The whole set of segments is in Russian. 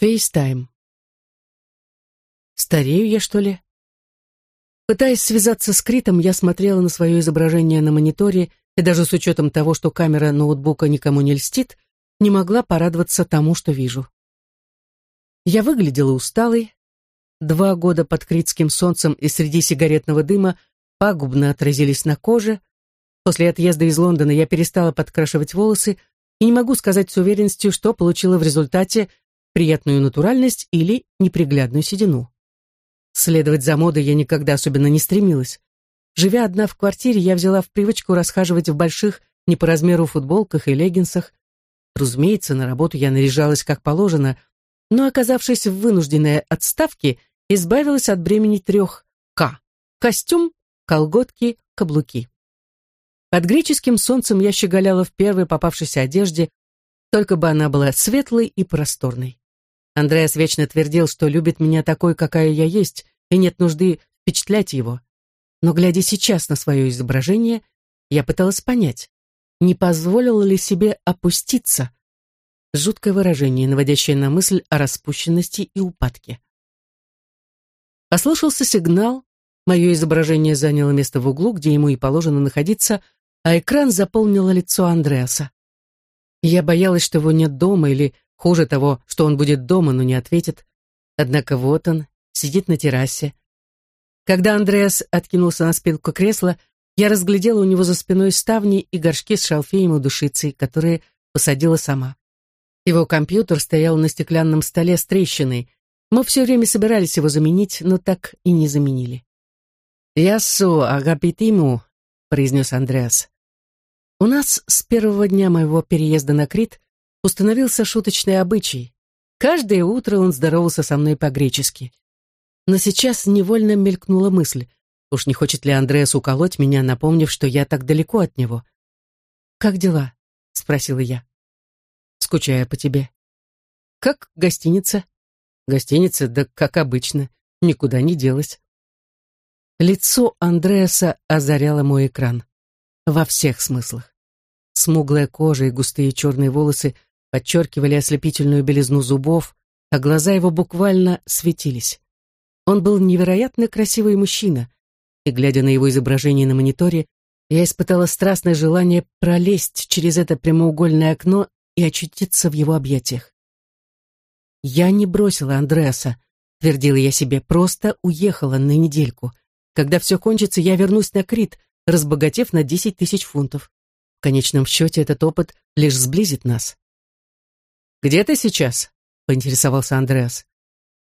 FaceTime. Старею я, что ли? Пытаясь связаться с Критом, я смотрела на свое изображение на мониторе и даже с учетом того, что камера ноутбука никому не льстит, не могла порадоваться тому, что вижу. Я выглядела усталой. Два года под критским солнцем и среди сигаретного дыма пагубно отразились на коже. После отъезда из Лондона я перестала подкрашивать волосы и не могу сказать с уверенностью, что получила в результате приятную натуральность или неприглядную седину. Следовать за модой я никогда особенно не стремилась. Живя одна в квартире, я взяла в привычку расхаживать в больших, не по размеру футболках и леггинсах. Разумеется, на работу я наряжалась как положено, но, оказавшись в вынужденной отставке, избавилась от бремени трех «К» — костюм, колготки, каблуки. Под греческим солнцем я щеголяла в первой попавшейся одежде, только бы она была светлой и просторной. Андреас вечно твердил, что любит меня такой, какая я есть, и нет нужды впечатлять его. Но, глядя сейчас на свое изображение, я пыталась понять, не позволила ли себе опуститься. Жуткое выражение, наводящее на мысль о распущенности и упадке. Послышался сигнал, мое изображение заняло место в углу, где ему и положено находиться, а экран заполнило лицо Андреаса. Я боялась, что его нет дома, или, хуже того, что он будет дома, но не ответит. Однако вот он, сидит на террасе. Когда Андреас откинулся на спинку кресла, я разглядела у него за спиной ставни и горшки с шалфеем и душицей, которые посадила сама. Его компьютер стоял на стеклянном столе с трещиной. Мы все время собирались его заменить, но так и не заменили. «Яссу агапитиму», — произнес Андреас. У нас с первого дня моего переезда на Крит установился шуточный обычай. Каждое утро он здоровался со мной по-гречески. Но сейчас невольно мелькнула мысль, уж не хочет ли Андреас уколоть меня, напомнив, что я так далеко от него. «Как дела?» — спросила я. «Скучаю по тебе». «Как гостиница?» «Гостиница, да как обычно, никуда не делась». Лицо Андреаса озаряло мой экран. Во всех смыслах. Смуглая кожа и густые черные волосы подчеркивали ослепительную белизну зубов, а глаза его буквально светились. Он был невероятно красивый мужчина, и, глядя на его изображение на мониторе, я испытала страстное желание пролезть через это прямоугольное окно и очутиться в его объятиях. «Я не бросила Андреаса», — твердила я себе, — «просто уехала на недельку. Когда все кончится, я вернусь на Крит, разбогатев на десять тысяч фунтов. В конечном счете этот опыт лишь сблизит нас. «Где ты сейчас?» — поинтересовался Андреас.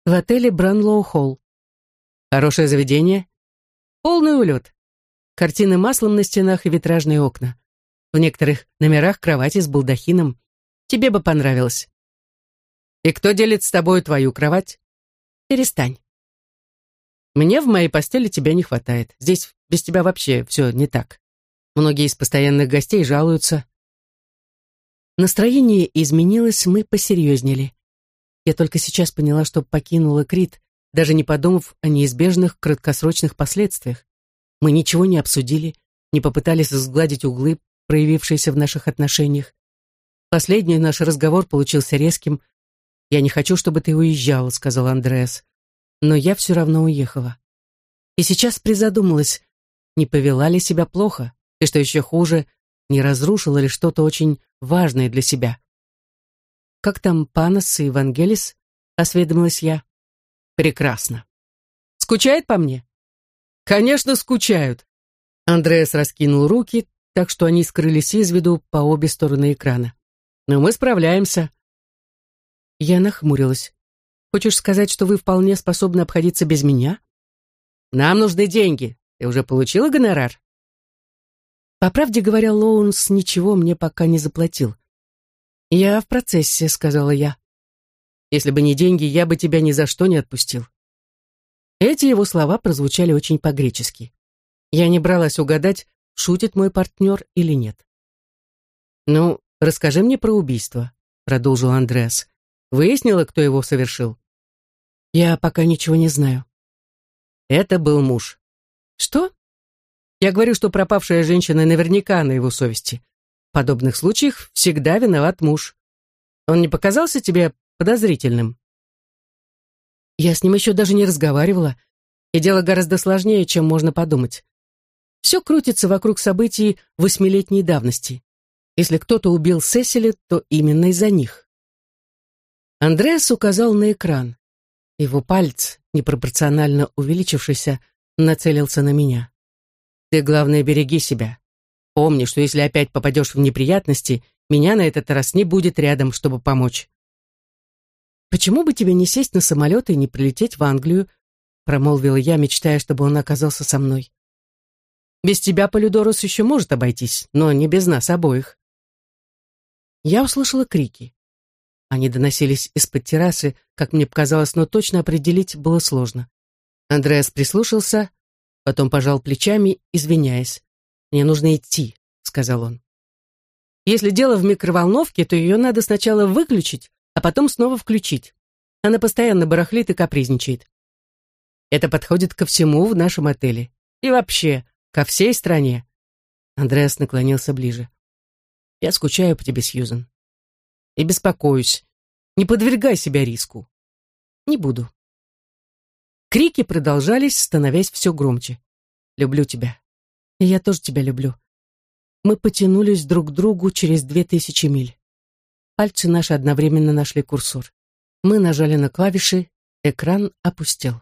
«В отеле Бранлоу Холл». «Хорошее заведение?» «Полный улет. Картины маслом на стенах и витражные окна. В некоторых номерах кровати с балдахином. Тебе бы понравилось». «И кто делит с тобой твою кровать?» «Перестань». «Мне в моей постели тебя не хватает. Здесь без тебя вообще все не так». Многие из постоянных гостей жалуются. Настроение изменилось, мы посерьезнели. Я только сейчас поняла, что покинула Крит, даже не подумав о неизбежных краткосрочных последствиях. Мы ничего не обсудили, не попытались сгладить углы, проявившиеся в наших отношениях. Последний наш разговор получился резким. «Я не хочу, чтобы ты уезжала», — сказал Андреас. Но я все равно уехала. И сейчас призадумалась, не повела ли себя плохо и, что еще хуже, не разрушила ли что-то очень важное для себя. «Как там Панос и Евангелис?» — осведомилась я. «Прекрасно. Скучает по мне?» «Конечно, скучают!» Андреас раскинул руки, так что они скрылись из виду по обе стороны экрана. «Но мы справляемся». Я нахмурилась. «Хочешь сказать, что вы вполне способны обходиться без меня?» «Нам нужны деньги. Ты уже получила гонорар?» По правде говоря, Лоунс ничего мне пока не заплатил. «Я в процессе», — сказала я. «Если бы не деньги, я бы тебя ни за что не отпустил». Эти его слова прозвучали очень по-гречески. Я не бралась угадать, шутит мой партнер или нет. «Ну, расскажи мне про убийство», — продолжил Андреас. «Выяснила, кто его совершил?» «Я пока ничего не знаю». «Это был муж». «Что?» Я говорю, что пропавшая женщина наверняка на его совести. В подобных случаях всегда виноват муж. Он не показался тебе подозрительным? Я с ним еще даже не разговаривала, и дело гораздо сложнее, чем можно подумать. Все крутится вокруг событий восьмилетней давности. Если кто-то убил Сесили, то именно из-за них. Андреас указал на экран. Его палец, непропорционально увеличившийся, нацелился на меня. «Ты, главное, береги себя. Помни, что если опять попадешь в неприятности, меня на этот раз не будет рядом, чтобы помочь». «Почему бы тебе не сесть на самолет и не прилететь в Англию?» промолвила я, мечтая, чтобы он оказался со мной. «Без тебя Полюдорус еще может обойтись, но не без нас обоих». Я услышала крики. Они доносились из-под террасы, как мне показалось, но точно определить было сложно. Андреас прислушался, потом пожал плечами, извиняясь. «Мне нужно идти», — сказал он. «Если дело в микроволновке, то ее надо сначала выключить, а потом снова включить. Она постоянно барахлит и капризничает. Это подходит ко всему в нашем отеле. И вообще, ко всей стране». Андреас наклонился ближе. «Я скучаю по тебе, Сьюзен и беспокоюсь. Не подвергай себя риску. Не буду. Крики продолжались, становясь все громче. Люблю тебя. И я тоже тебя люблю. Мы потянулись друг к другу через две тысячи миль. Пальцы наши одновременно нашли курсор. Мы нажали на клавиши, экран опустел.